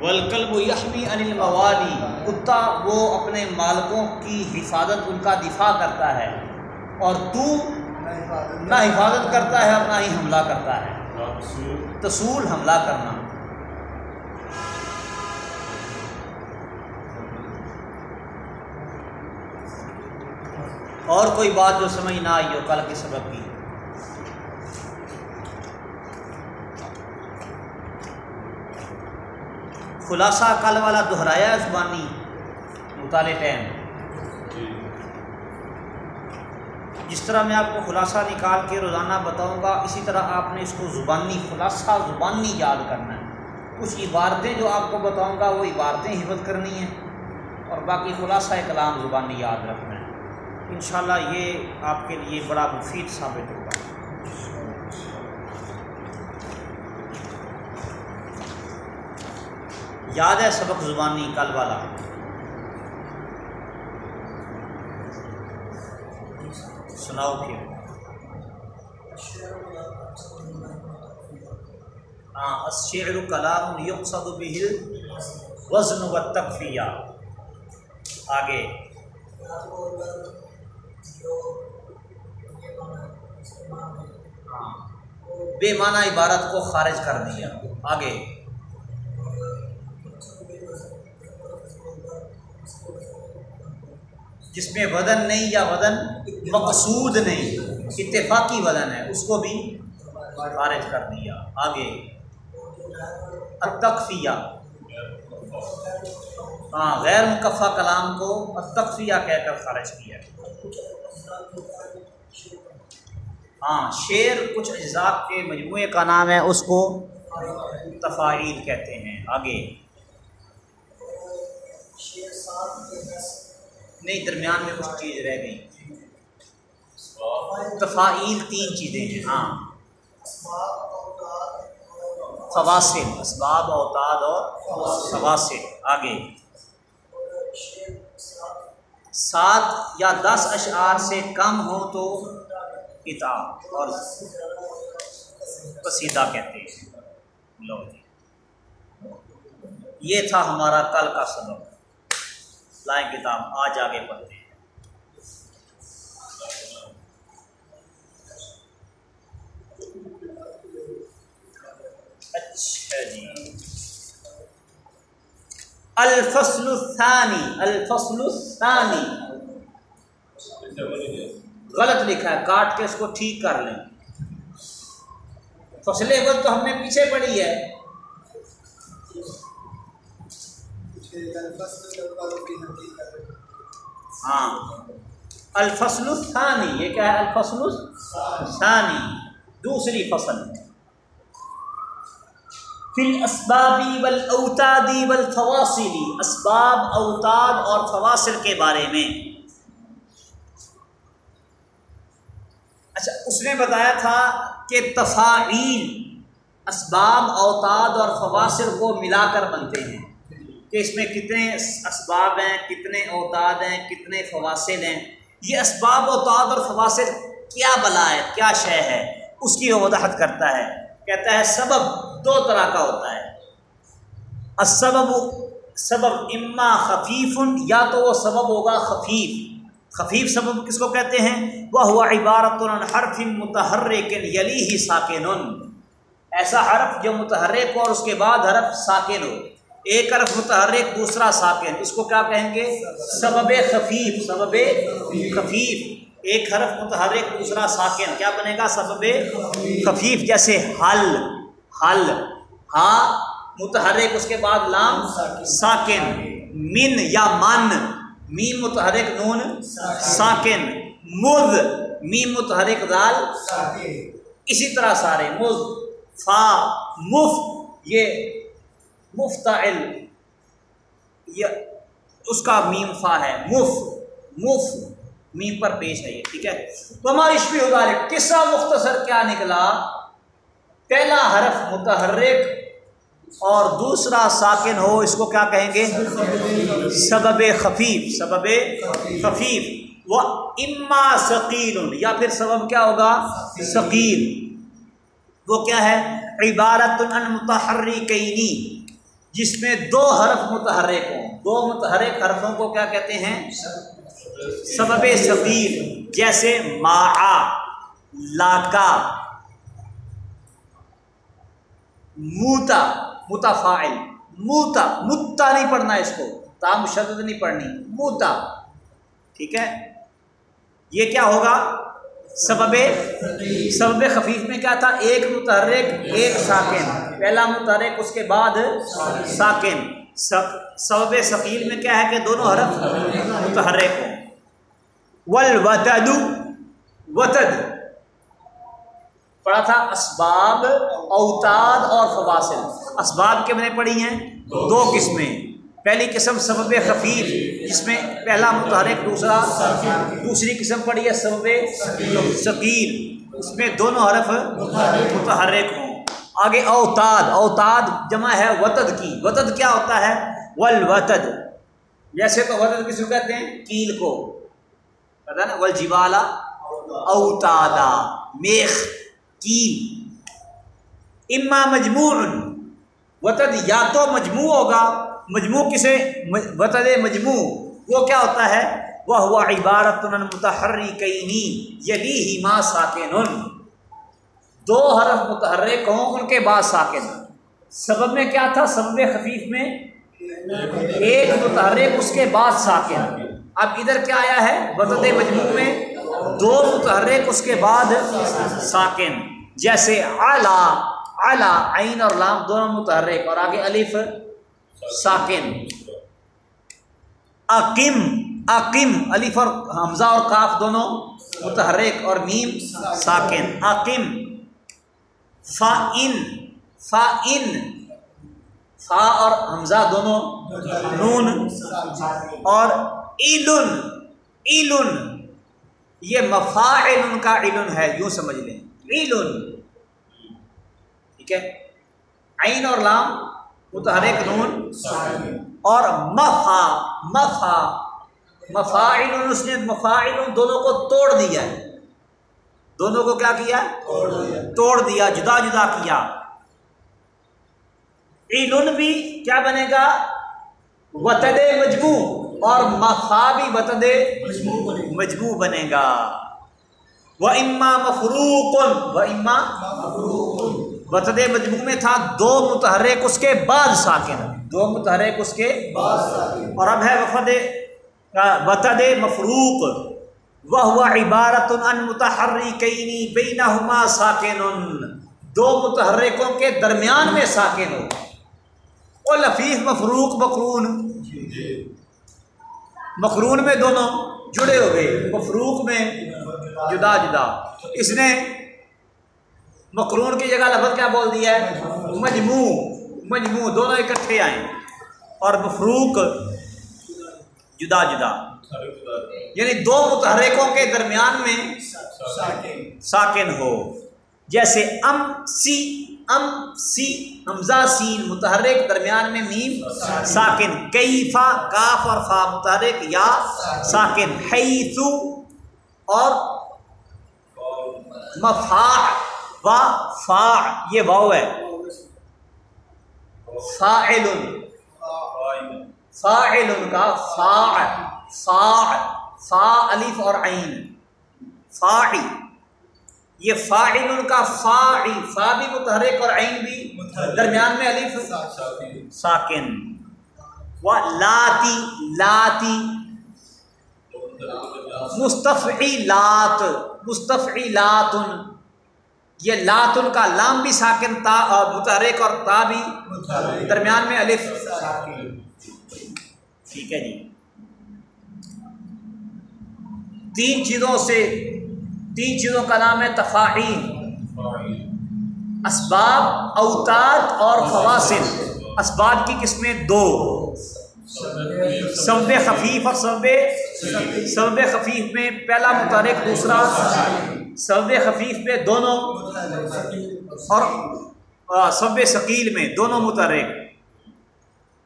ولکلب یحمی انل موالی کتا وہ اپنے مالکوں کی حفاظت ان کا دفاع کرتا ہے اور تو نہ حفاظت کرتا ہے اور نہ ہی حملہ کرتا ہے۔ تصول حملہ کرنا۔ اور کوئی بات جو سمجھ نہ آئی ہو، کل کے سبب کی۔ خلاصہ کل والا دہرایا زبانی مطالعے ٹائم جس طرح میں آپ کو خلاصہ نکال کے روزانہ بتاؤں گا اسی طرح آپ نے اس کو زبانی خلاصہ زبانی یاد کرنا ہے۔ کچھ عبارتیں جو آپ کو بتاؤں گا وہ عبارتیں حفظ کرنی ہیں۔ اور باقی خلاصہ کلام زبانی یاد رکھنا ہے۔ انشاءاللہ یہ آپ کے لیے بڑا مفید ثابت ہوگا۔ یاد ہے سبق زبانی کل والا؟ سناؤ پھر ہاں اشعر کلام یقصد به وزن و تقفیہ آگے ہاں، بے معنی عبارت کو خارج کر دیا۔ آگے۔ جس میں وزن نہیں یا وزن مقصود نہیں، اتفاقی وزن ہے، اس کو بھی خارج کر دیا۔ آگے۔ التقفیہ۔ ہاں غیر مقفع کلام کو التقفیہ کہہ کر خارج کیا۔ ہاں شعر کچھ اجزاء کے مجموعے کا نام ہے، اس کو تفاعیل کہتے ہیں۔ آگے۔ نہیں، درمیان میں کچھ چیز رہ گئی۔ تفاعیل تین چیزیں ہیں ہاں۔ فواصل، اسباب، اوتاد اور فواصل۔ آگے۔ سات یا دس اشعار سے کم ہو تو کتاب اور قصیدہ کہتے ہیں۔ لو جی۔ یہ تھا ہمارا کل کا سبق۔ لائیں کتاب آج آگے پڑھتے ہیں۔ اچھا جی۔ الفصل الثانی الفصل الثانی۔ غلط لکھا ہے، کاٹ کے اس کو ٹھیک کر لیں۔ فصل اول تو ہم نے پیچھے پڑھی ہے۔ ہاں۔ الفصل الثانی، یہ کیا ہے الفصل الثانی؟ دوسری فصل۔ فل اسبابی والاوتادی والفواصلی اسباب، اوتاد اور فواصل کے بارے میں۔ اچھا اس نے بتایا تھا کہ تفاعیل، اسباب، اوتاد اور فواصل کو ملا کر بنتے ہیں۔ کہ اس میں کتنے اسباب ہیں، کتنے اوتاد ہیں، کتنے فواصل ہیں۔ یہ اسباب، اوتاد اور فواصل کیا بلا ہے، کیا شے ہے؟ اس کی وہ وضاحت کرتا ہے۔ کہتا ہے، سبب دو طرح کا ہوتا ہے۔ اسبب سبب اما خفیف، یا تو وہ سبب ہوگا خفیف۔ خفیف سبب کس کو کہتے ہیں؟ وہ ہوا عبارت حرف متحرک یلی ہی ساکن۔ ایسا حرف جو متحرک ہو اور اس کے بعد حرف ساکن ہو۔ ایک حرف متحرک، دوسرا ساکن۔ اس کو کیا کہیں گے؟ سبب خفیف سبب خفیف۔ ایک حرف متحرک، دوسرا ساکن۔ کیا بنے گا؟ سبب خفیف، جیسے حل حل۔ ہا متحرک، اس کے بعد لام، ساکن۔ من یا من، میم متحرک، نون، ساکن۔ مد میم متحرک دال اسی طرح سارے۔ مز فا، مف، یہ مفتعل. یہ اس کا میم فا ہے. مف مف، میم پر پیش ہے یہ، ٹھیک ہے؟ تو ہماری شبی ادارے قصہ مختصر کیا نکلا؟ پہلا حرف متحرک اور دوسرا ساکن ہو، اس کو کیا کہیں گے؟ سبب خفیف سبب خفیف. وہ اما ثقیل، یا پھر سبب کیا ہوگا؟ ثقیل. وہ کیا ہے؟ عبارت ان متحرکینی. جس میں دو حرف متحرک ہوں۔ دو متحرک حرفوں کو کیا کہتے ہیں؟ سبب ثقیل جیسے ما لاکا، موتا متفائل موتا، متا نہیں پڑھنا اس کو۔ تام شدد نہیں پڑھنی، موتا۔ ٹھیک ہے؟ یہ کیا ہوگا؟ سبب سبب خفیف میں کیا تھا؟ ایک متحرک، ایک ساکن۔ پہلا متحرک، اس کے بعد ساکن۔ سبب ثقیل میں کیا ہے کہ دونوں حرف متحرک ہوں۔ ولوتد وتد۔ پڑھا تھا اسباب، اوتاد اور فواصل۔ اسباب کے میں نے پڑھی ہیں؟ دو قسمیں۔ پہلی قسم سبب خفیف، جس میں پہلا متحرک دوسرا دوسری قسم پڑھی ہے سبب ثقیل، اس میں دونوں حرف متحرک ہوں۔ آگے اوتاد اوتاد جمع ہے وطد کی۔ وطد کیا ہوتا ہے؟ ولوطد جیسے تو وطد کس کو کہتے ہیں؟ کیل کو۔ پتا نا؟ ول جیوالا اوتادا، میخ، کیل۔ اما مجموع وطد یا تو مجموع ہوگا مجموع کسے وطد مجموع، وہ کیا ہوتا ہے؟ وہ ہوا عبارت متحری کئی یلی ہی ماں ساکن دو حرف متحرک ہوں، ان کے بعد ساکن۔ سبب میں کیا تھا؟ سبب خفیف میں ایک متحرک، اس کے بعد ساکن۔ اب ادھر کیا آیا ہے؟ وطد مجموع میں دو متحرک، اس کے بعد ساکن۔ جیسے اعلیٰ اعلیٰ عین اور لام دونوں متحرک۔ اور آگے الف۔ ساکن۔ عقیم عقیم، الف اور حمزہ اور کاف دونوں متحرک اور میم ساکن۔ عقیم فا ان فا ان فا اور حمزہ دونوں نون۔ اور ایلن ایلن یہ مفا کا علن ہے، یوں سمجھ لیں۔ ایلن ٹھیک ہے؟ عین اور لام متحرک نون اور مفا مفا، مفاعل اس نے مفاعل دونوں کو توڑ دیا ہے۔ دونوں کو کیا کیا؟ توڑ دیا، جدا جدا کیا۔ عین بھی کیا بنے گا؟ وطد مجموع اور مفا بھی وطد مجموع بنے گا۔ وہ اما مفروق و اما وطد مجموع میں تھا دو متحرک اس کے بعد ساکن۔ دو متحرک اس کے اور اب ہے وفد وطد مفروق۔ وہ ہوا عبارت ان متحری کئی بینہما ساکن۔ دو متحرکوں کے درمیان میں ساکن۔ ہو وہ لفیف مفروق مقرون۔ مقرون میں دونوں جڑے ہوئے مفروق میں جدا جدا۔ اس نے مقرون کی جگہ لفظ کیا بول دیا ہے؟ مجموع. مجموع، دونوں اکٹھے آئیں۔ اور مفروق، جدا جدا۔ یعنی دو متحرکوں کے درمیان میں ساکن ہو۔ جیسے ام، سی ام، سی حمزہ سین متحرک درمیان میں میم، ساکن۔ کئی فا کاف اور فا متحرک یا ساکن۔ حیثو اور مفا وا فا یہ واؤ ہے. فاعل. فاعل کا فا فا فا الف اور عین. فاعی یہ فاعل کا فاعی فا بھی متحرک اور عین بھی درمیان میں الف. ساکن. و لاتی لاتی. مستفعی لات. مستفعی لاتن. یہ لاتن کا لام بھی ساکن تا اور متحرک اور تا بھی درمیان میں الف۔ ٹھیک ہے جی۔ تین چیزوں سے تین چیزوں کا نام ہے تفاعین اسباب اوتاد اور فواصل۔ اسباب کی قسمیں دو۔ سب خفیف اور سب سب خفیف میں پہلا متحرک دوسرا سب خفیف میں دونوں اور سب ثقیل میں دونوں متحرک۔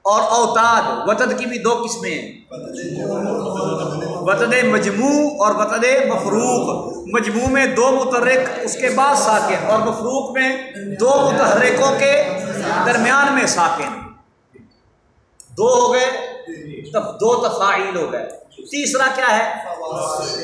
اور اوتاد وطد کی بھی دو قسمیں ہیں۔ وطد مجموع اور وطد مفروق۔ مجموع میں دو متحرک، اس کے بعد ساکن۔ اور مفروق میں دو متحرکوں کے درمیان میں ساکن۔ دو ہو گئے دو تفاعیل ہو گئے۔ تیسرا کیا ہے؟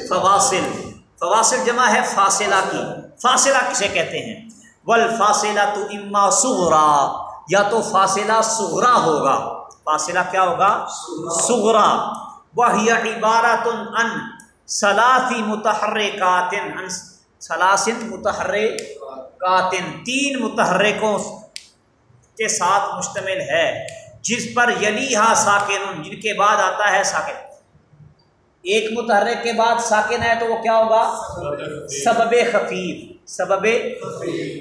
فواصل۔ فواصل جمع ہے فاصلہ کی۔ فاصلہ کسے کہتے ہیں؟ ول فاصلہ تو اما سغرا یا تو فاصلہ سغرا ہوگا۔ فاصلہ کیا ہوگا؟ سغرا وہ عبارت ان سلاسی متحرکاتن ان سلاسن متحرکاتن، تین متحرکوں کے ساتھ مشتمل ہے۔ جس پر یلی ہا ساکن جن کے بعد آتا ہے ساکن۔ ایک متحرک کے بعد ساکن ہے تو وہ کیا ہوگا؟ سبب خفیف، سبب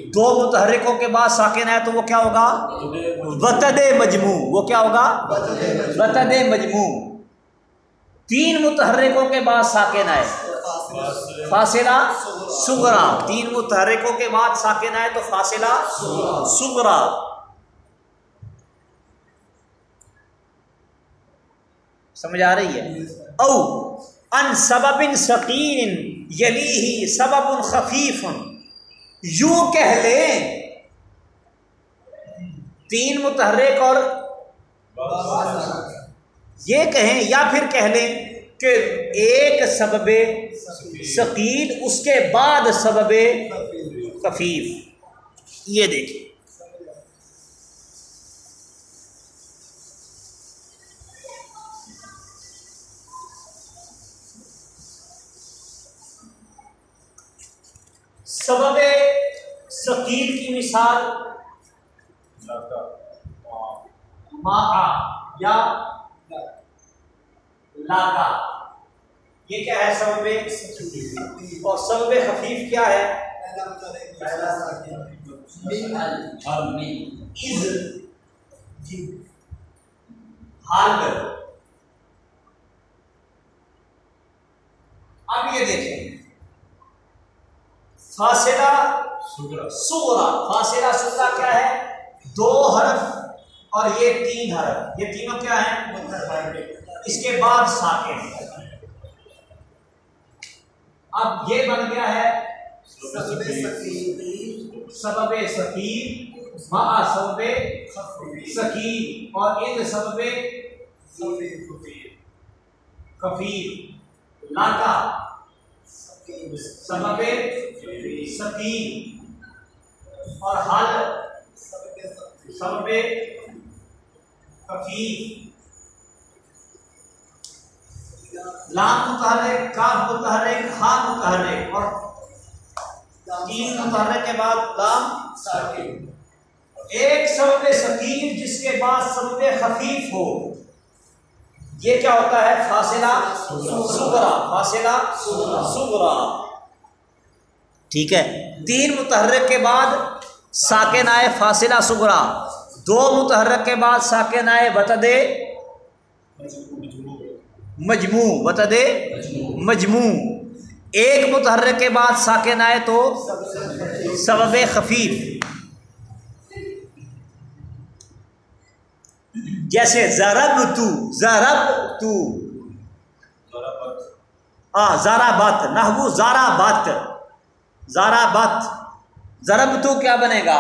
دو متحرکوں کے بعد ساکن ہے تو وہ کیا ہوگا؟ وطد مجموع۔ وہ کیا ہوگا؟ وطد مجموع۔ تین متحرکوں کے بعد ساکن آئے فاصلہ سگرا تین متحرکوں کے بعد ساکن آئے تو فاصلہ سگرا سمجھ آ رہی ہے؟ او ان سبب سکین یلی ہی سبب خفیف یوں کہہ لیں، تین متحرک اور یہ کہیں یا پھر کہہ لیں کہ ایک سبب ثقیل، اس کے بعد سبب خفیف. یہ دیکھیں۔ سبب ثقیل کی مثال ما یا لاکا یہ کیا ہے سبب اور سبب خفیف کیا ہے؟ جی۔ اب یہ دیکھیں۔ فاصلہ سغرا فاصلہ سغرا کیا ہے؟ دو حرف اور یہ تین حرف۔ یہ تینوں کیا ہیں؟ اس کے بعد ساکن۔ اب یہ بن گیا ہے سبب سکیر ماں سبب سکیر اور ان سبب خفیر لاکا۔ سبب سکین اور حل سبب کفیف لام متحرک، کاف متحرک ہا متحرک اور تین متحرک کے بعد لام ایک سبب سکین جس کے بعد سبب خفیف ہو۔ یہ کیا ہوتا ہے؟ فاصلہ سگرا فاصلہ سگرا ٹھیک ہے۔ تین متحرک کے بعد ساکن آئے فاصلہ سگرا دو متحرک کے بعد ساکن آئے بتد مجموع۔ بتد مجموع۔ ایک متحرک کے بعد ساکن آئے تو سبب خفیف۔ جیسے ضرب تو ضرب تو ہاں زارا بت نحو زارا بت زارا بت ضرب تو کیا بنے گا؟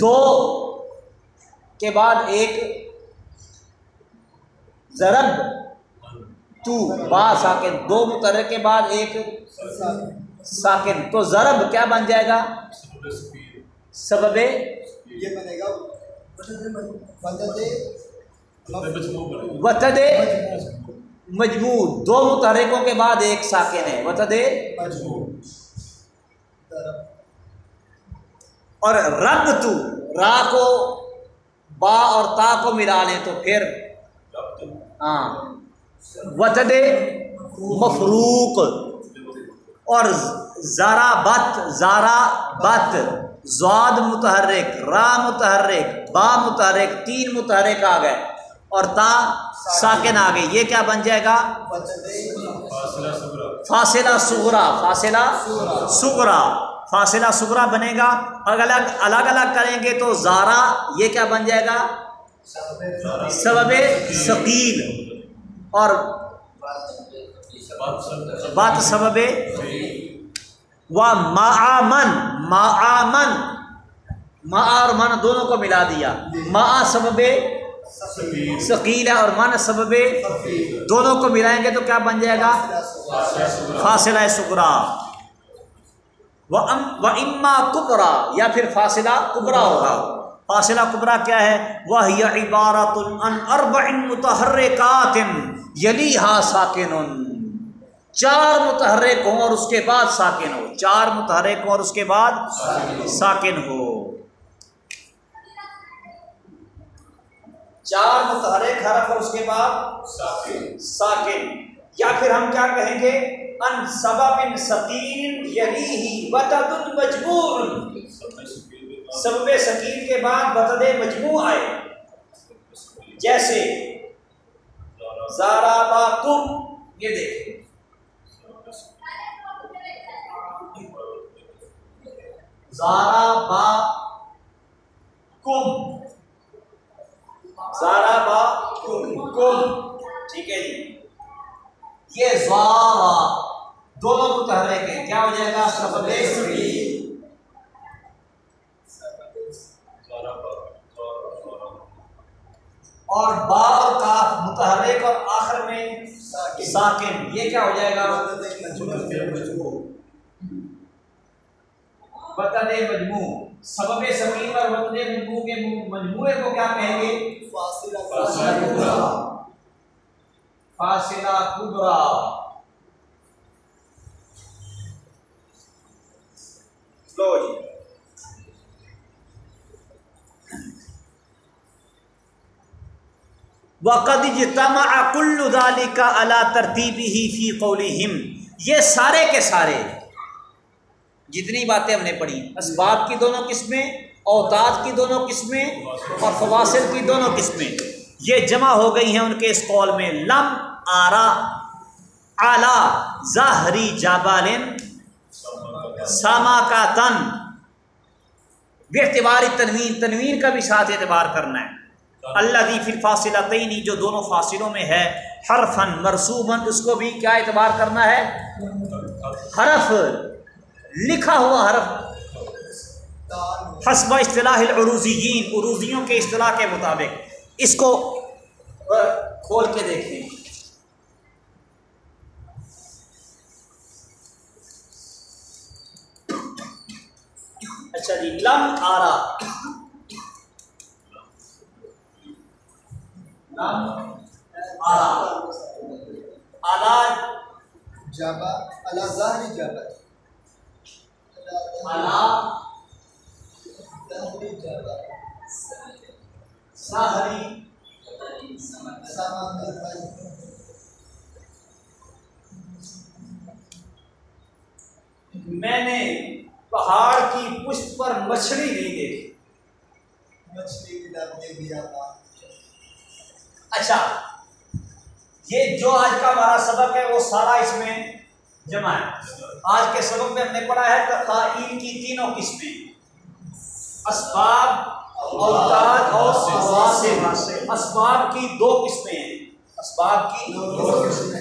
دو۔ کے بعد ایک۔ ضرب تو با ساکن۔ دو متر کے بعد ایک۔ ساکن۔ تو ضرب کیا بن جائے گا؟ سبب یہ بنے گا۔ وطد مجموع دو متحرکوں کے بعد ایک ساکن ہے۔ وطد اور رب تو را کو با اور تا کو ملا لیں تو پھر ہاں۔ وطد مفروق۔ اور زارا بت زارا بت۔ زاد متحرک را متحرک با متحرک تین متحرک آ گئے۔ اور تا ساکن آ گئی یہ کیا بن جائے گا؟ فاصلہ سغرا فاصلہ سغرا فاصلہ سغرا بنے گا۔ الگ الگ الگ الگ کریں گے تو زارا یہ کیا بن جائے گا؟ سبب ثقیل۔ اور بات سبب و معامن معامن ما اور من دونوں کو ملا دیا۔ ما سبب ثقیل ہے اور من سبب دونوں کو ملائیں گے تو کیا بن جائے گا؟ فاصلہ سکرا وہ اما کبرا یا پھر فاصلہ کبرا ہوگا۔ فاصلہ کبرا کیا ہے؟ وہ عبارت ان ارب متحرکات یلی ہا ساکن چار متحرک ہوں اور اس کے بعد ساکن ہو۔ چار متحرک ہوں اور اس کے بعد ساکن ہو۔ چار متحرک حرف اور اس کے بعد ساکن۔ یا پھر ہم کیا کہیں گے؟ ان سبب سکین ہی بتد مجبور۔ سبب سکین کے بعد بتد مجموع آئے۔ جیسے زارا با کم یہ دیکھیں۔ زارا با کم۔ زارا با کم کم۔ ٹھیک ہے جی۔ یہ زارا دونوں متحرک ہیں کیا ہو جائے گا؟ سبب اور با اور کاف متحرک اور آخر میں ساکن۔ یہ کیا ہو جائے گا؟ وطن مجموع۔ سبب سکین اور وطن مجموع کے مجموعے کو کیا کہیں گے؟ فاصلہ کبرا۔ لو جی۔ وقد اجتمع كل ذلك على ترتیبه في قولهم۔ یہ سارے کے سارے۔ جتنی باتیں ہم نے پڑھی اسباب کی دونوں قسمیں اوتاد کی دونوں قسمیں اور فواصل کی دونوں قسمیں۔ یہ جمع ہو گئی ہیں ان کے اس قول میں، لم آرا اعلی ظاہری جابالن ساما کا تن بے اعتباری تنوین تنوین کا بھی ساتھ اعتبار کرنا ہے۔ اللہ دی پھر فاصلہ تعینی جو دونوں فاصلوں میں ہے ہر فن مرسومن اس کو بھی کیا اعتبار کرنا ہے؟ حرف۔ لکھا ہوا حرف۔ حسب اصطلاح العروضیین، عروضیوں کے اصطلاح کے مطابق۔ اس کو کھول کے دیکھیں۔ اچھا جی لم آرا لم آرا آلہ جابا اللہ ظاہری جابا آلہ ظاہری جابا ساہری سامان میں نے پہاڑ کی پشت پر مچھلی نہیں دیکھی مچھلی کی لب نے دیا تھا اچھا یہ جو آج کا ہمارا سبق ہے وہ سارا اس میں جمع ہے آج کے سبق میں ہم نے پڑھا ہے تقائل کی تینوں قسمیں اسباب اوتاد اور فواصل اسباب کی دو قسمیں ہیں؟ اسباب کی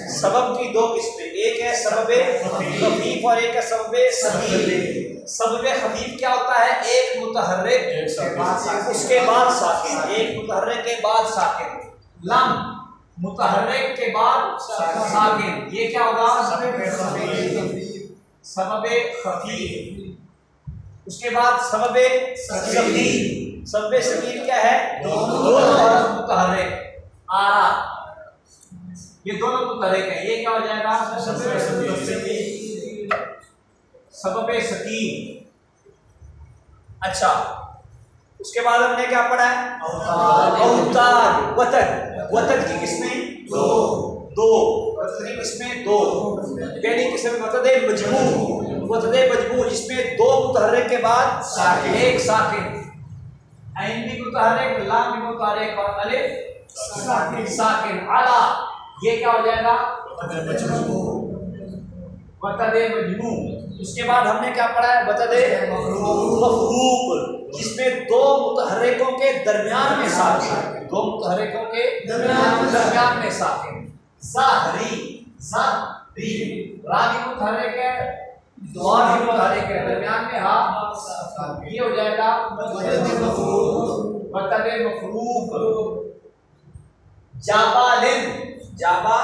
سبب کی دو قسمیں ایک ہے سبب خفیف اور ایک ہے سبب سبیل سبب خفیف کیا ہوتا ہے؟ ایک متحرک اس کے بعد ساکن۔ ایک متحرک کے بعد ساکن۔ لم، متحرک کے بعد ساکن۔ یہ کیا ہوگا؟ سبب خفیف اس کے بعد سبب سبیل۔ سبب سبیل کیا ہے؟ متحرک۔ آرا۔ یہ دونوں متحرک ہیں۔ یہ کیا ہو جائے گا؟ سبب سکین اچھا۔ اس کے بعد ہم نے کیا پڑھا ہے؟ اوتاد وطن۔ وطن کی قسمیں۔ دو۔ دو۔ وطن کی قسمیں دو پہلی قسم وطد مجموع وطد مجموع، جس میں دو متحرک کے بعد ساکن، ایک ساکن۔ عین بھی متحرک، لام بھی متحرک اور الف ساکن۔ ساکن۔ اعلی یہ کیا ہو جائے گا؟ وطد مجموع۔ اس کے بعد ہم نے کیا پڑھا ہے؟ وطد مفروق جس میں دو متحرکوں کے درمیان میں ساکن۔ دو متحرکوں کے درمیان میں ساکن۔ ظاہری ظاہری راگی متحرک ہے اور ہی متحرک ہے درمیان میں ہا یہ ہو جائے گا مطلب مفروق جابالن جابا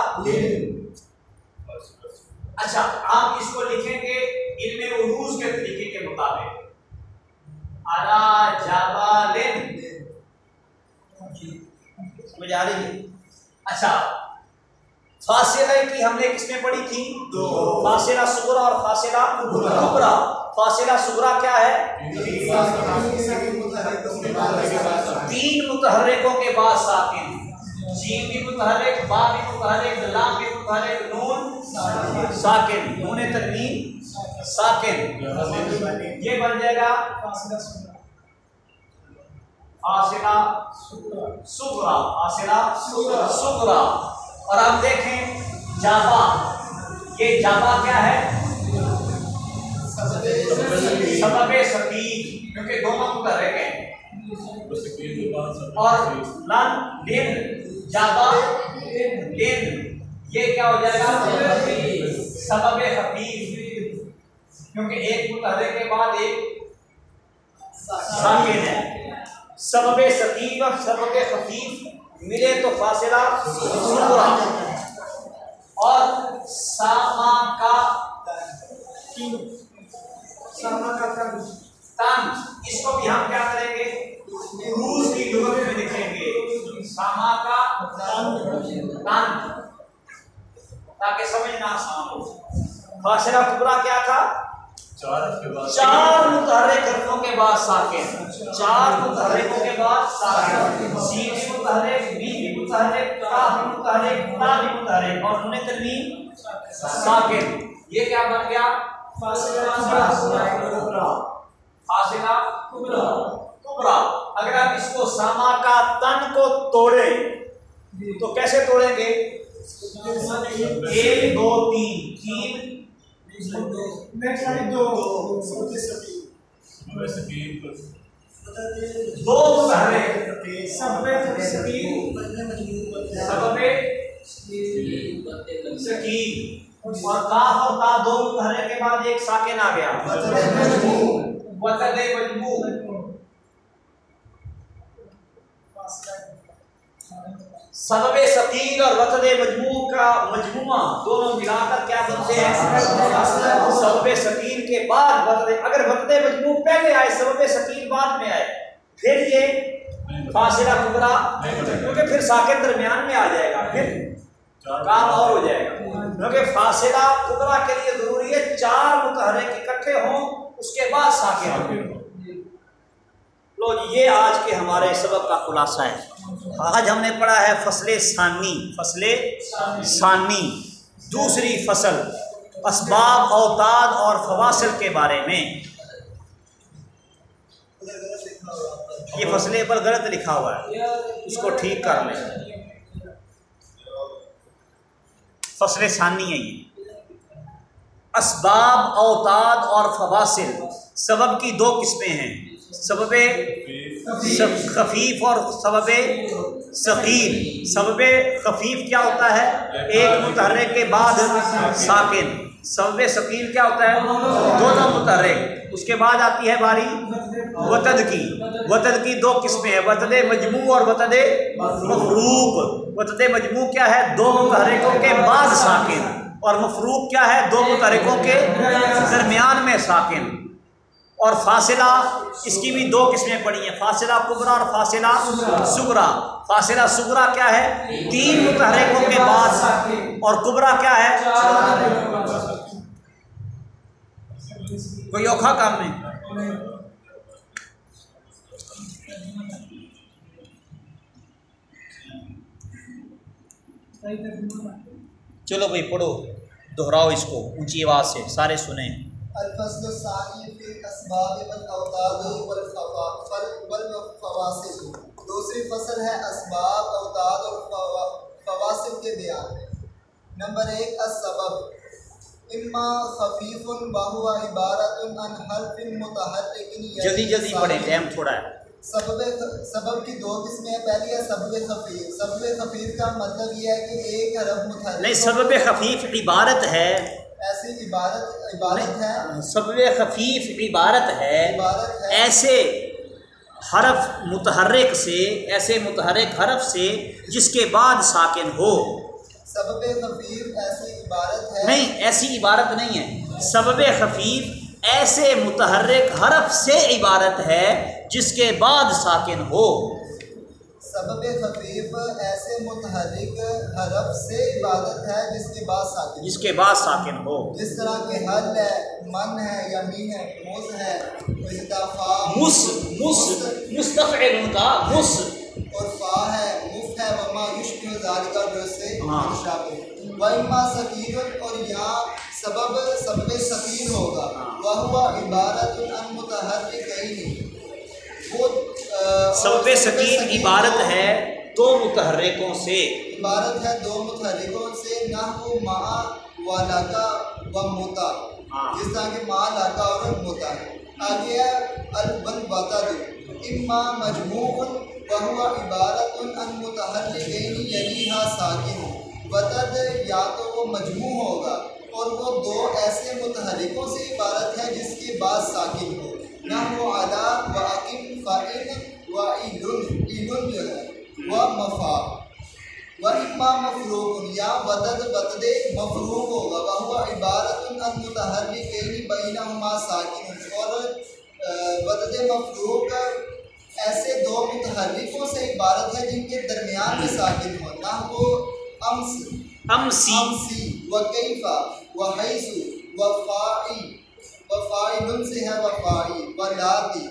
اچھا آپ اس کو لکھیں گے علم عروج کے طریقے کے مطابق الا جابالن سمجھ آ رہی ہے اچھا فاصلہ کی ہم نے کس میں پڑھی تھی؟ دو۔ فاصلہ سغرا اور فاصلہ کبرا۔ فاصلہ سغرا کیا ہے؟ تین متحرکوں کے بعد ساکن جیم بھی متحرک با بھی متحرک لام بھی متحرک نون ساکن۔ نون تنوین ساکن۔ یہ بن جائے گا فاصلہ سغرا فاصلہ سغرا اور آپ دیکھیں جابا یہ جابا کیا ہے؟ سبب سبیل کیونکہ دونوں متحرک ہیں۔ اور لن لن جابا لن یہ کیا ہو جائے گا؟ سبب خفیف کیونکہ ایک متحرک کے بعد ایک ساکن ہے۔ سبب ثقیل اور سبب خفیف ملے تو فاصلہ اور ساما کا تن۔ اس کو بھی ہم کیا کریں گے؟ روز کی لغت میں لکھیں گے۔ ساما کا تن۔ تاکہ سمجھنا آسان ہو۔ فاصلہ کبرا کیا تھا؟ چار متحرک حرفوں کے بعد ساکن۔ چار متحرکوں کے بعد ساکن۔ سین بھی متحرک، بی بھی متحرک تا بھی متحرک، تا بھی متحرک۔ اور انہیں ترمیم ساکن۔ یہ کیا بن گیا؟ فاصلہ کبرا۔ اگر آپ اس کو ساما کا تن کو توڑے تو کیسے توڑیں گے؟ ایک، دو، تین۔ تین دو سکین اور کاف اور تا دو متحرک کے بعد ایک ساکن آ گیا وتد مجموع سبب ثقیل اور وتد مجموع کا مجموعہ دونوں ملا کر کیا بنتے ہیں سبب ثقیل کے بعد وتد اگر وتد مجموع پہلے آئے سبب ثقیل بعد میں آئے پھر یہ فاصلہ کبرا کیونکہ پھر ساکن درمیان میں آ جائے گا پھر کام اور ہو جائے گا۔ کیونکہ فاصلہ کبرا کے لیے ضروری ہے چار متحرک اکٹھے ہوں اس کے بعد ساکن۔ ہوں لو جی یہ آج کے ہمارے سبق کا خلاصہ ہے۔ آج ہم نے پڑھا ہے فصل ثانی فصل ثانی۔ دوسری فصل، اسباب، اوتاد اور فواصل کے بارے میں۔ یہ فصلیں پر غلط لکھا ہوا ہے، اس کو ٹھیک کر لیں۔ فصل ثانی ہے یہ۔ اسباب، اوتاد اور فواصل، سبب کی دو قسمیں ہیں۔ سبب خفیف اور سبب ثقیل۔ سبب خفیف کیا ہوتا ہے؟ ایک متحرک کے بعد ساکن۔ سبب ثقیل کیا ہوتا ہے؟ دونوں متحرک۔ اس کے بعد آتی ہے باری وطد کی۔ وطد کی دو قسمیں ہیں وطد مجموع اور وطد مفروق۔ وطد مجموع کیا ہے؟ دو متحرکوں کے بعد ساکن۔ اور مفروق کیا ہے؟ دو متحرکوں کے درمیان میں ساکن۔ اور فاصلہ، اس کی بھی دو قسمیں پڑی ہیں، فاصلہ کبرا اور فاصلہ سگرا فاصلہ سگرا کیا ہے؟ تین متحرکوں کے بعد۔ اور کبرا کیا ہے؟ کوئی اوکھا کام نہیں۔ چلو بھائی پڑھو، دہراؤ اس کو، اونچی آواز سے، سارے سنیں۔ الفصل الثاني في الاسباب والاوتاد والفوا- والفواصل دوسری فصل ہے اسباب اوتاد اور فوا- فواصل کے بیان. نمبر ایک السبب. اما خفیف وهو عبارت عن حرف متحرک جلدی جلدی پڑھیں ٹائم تھوڑا ہے۔ سبب سبب کی دو قسمیں ہیں پہلی ہے سبب خفیف. سبب خفیف کا مطلب یہ ہے کہ ایک حرف متحرک نہیں سبب خفیف عبارت ہے ایسی عبارت عبارت ہے؟ سب خفیف عبارت ہے عبارت ہے؟ ایسے حرف متحرک سے ایسے متحرک حرف سے جس کے بعد ساکن ہو۔ سبب خفیف ایسی عبارت ہے؟ نہیں ایسی عبارت نہیں ہے۔ سبب خفیف ایسے متحرک حرف سے عبارت ہے جس کے بعد ساکن ہو۔ سبب خفیف ایسے متحرک حرف سے عبادت ہے جس کے بعد ساکن جس کے بعد ساکن ہو۔ جس طرح کے حل ہے من ہے یا مین ہے موز ہے استفا مس مس مستفعل ان کا مس۔ اور فا ہے مف ہے وما یشبہ ذالک جو سے مشابہ وما سکین اور یا سبب سبب سکین ہوگا۔ ہاں۔ وہ ہوا عبارت ان متحرک کہیں وہ سب سکین عبارت ہے دو متحرکوں سے۔ عبارت ہے دو متحرکوں سے نہ وہ ماں و لاتا و موتا۔ ہاں۔ جس طرح کہ ماں لاتا اور موتا۔ ہے آگے البن باتا دو۔ اما مجموع وہو عبارت ان متحرکین یلیہا ساکن۔ وطد یا تو وہ مجموع ہوگا۔ اور وہ دو ایسے متحرکوں سے عبارت ہے جس کے بعد ساکن ہو۔ نہ وہ آداب و عقیم فائد و علم علم جو ہے و مفا و اما مفروق یا بدد بدد مفروق ہوگا وہ ہوا عبارت ان متحرک بینہ ہما ساکن. اور بدد مفروق ایسے دو متحرکوں سے عبارت ہے جن کے درمیان میں ساکن ہو. نہ وہ امس. امسی. امسی و کیفا و حیث و فائی وفائل سے ہے وفائی، ولاتی۔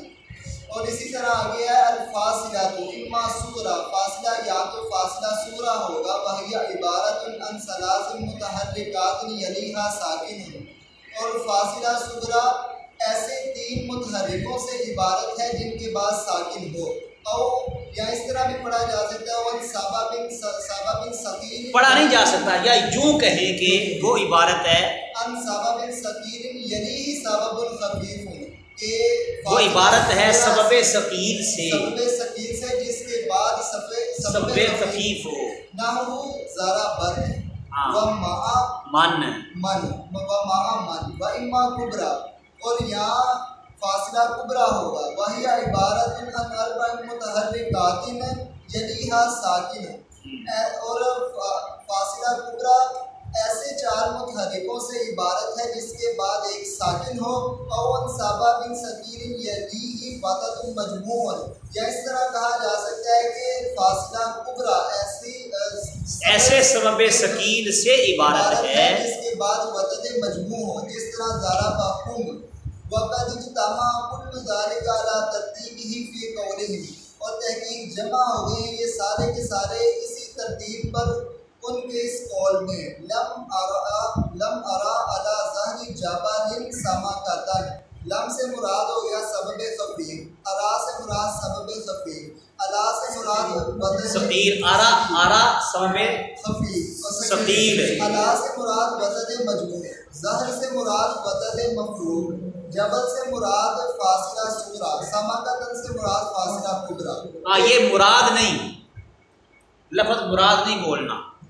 اور اسی طرح آگے ہے الفاصلہ تو اما سورہ، فاصلہ یا تو فاصلہ سورہ ہوگا، وہی عبارت ان سلاسل متحرکات یلیہا ساکن ہے اور فاصلہ سورہ ایسے تین متحرکوں سے عبارت ہے جن کے بعد ساکن ہو۔ او، یا اس طرح بھی پڑھا جا سکتا ہے اور صابہ بن صابہ بن پڑھا نہیں جا سکتا، یا یوں کہیں کہ وہ عبارت ہے ان سبب یعنی سبب الخفیف وہ عبارت ہے سبب ثقیل سے۔ سبب ثقیل سے جس کے بعد سبب سبب خفیف ہو۔ نہ ہو ذرا بر۔ ہے و ما من۔ من۔ و ما من۔ و اما کبرا۔ اور یہاں فاصلہ کبرا ہوگا۔ وہی عبارت ان اربع متحرکات یعنی ہا ساکن۔ اور فاصلہ کبرا ایسے چار متحرکوں سے عبارت ہے جس کے بعد ایک ساکن ہو اون سابا بن سکیر یا دی یعنی فتح مجموع یا اس طرح کہا جا سکتا ہے کہ فاصلہ کبرا ایسی ایسے سبب سکین سے عبارت ہے۔ جس کے بعد وطد مجموع ہو جس طرح زارا باقوم۔ وقت اجتماع کل زارے کا لا ترتیب ہی فی قولہ اور تحقیق جمع ہو گئے یہ سارے کے سارے اسی ترتیب پر ان کے اس قول میں لم ارا لم ارا ظہر جبل سما لم سے مراد ہو گیا سبب ارا سے مراد سبب سے مراد ارا ارا سبب سے مراد بدل مجموع. ظہر سے مراد بدل مفعول. جبل سے مراد فاصلہ سورا سما سے مراد فاصلہ کبرا ہاں یہ مراد نہیں. لفظ مراد نہیں بولنا۔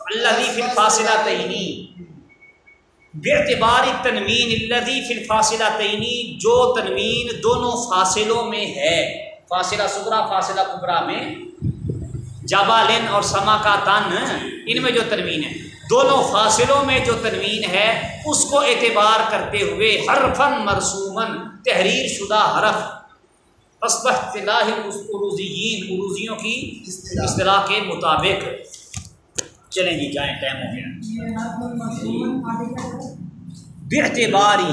اللہ فی الفاصلہ تعینی بے اعتبار تنوین اللہ فی الفاصلہ تعینی جو تنوین دونوں فاصلوں میں ہے. فاصلہ سبرا فاصلہ کبرا میں. جابالن اور سما کا تن، ان میں جو تنوین ہے. دونوں فاصلوں میں جو تنوین ہے، اس کو اعتبار کرتے ہوئے حرفن مرسومن تحریر شدہ حرف. اصبح اصطلاح عروضیین عروضیوں کی اصطلاح کے مطابق. چلیں جی جائیں ٹائم ہو گیا۔ جی۔ بے اعتبار ہی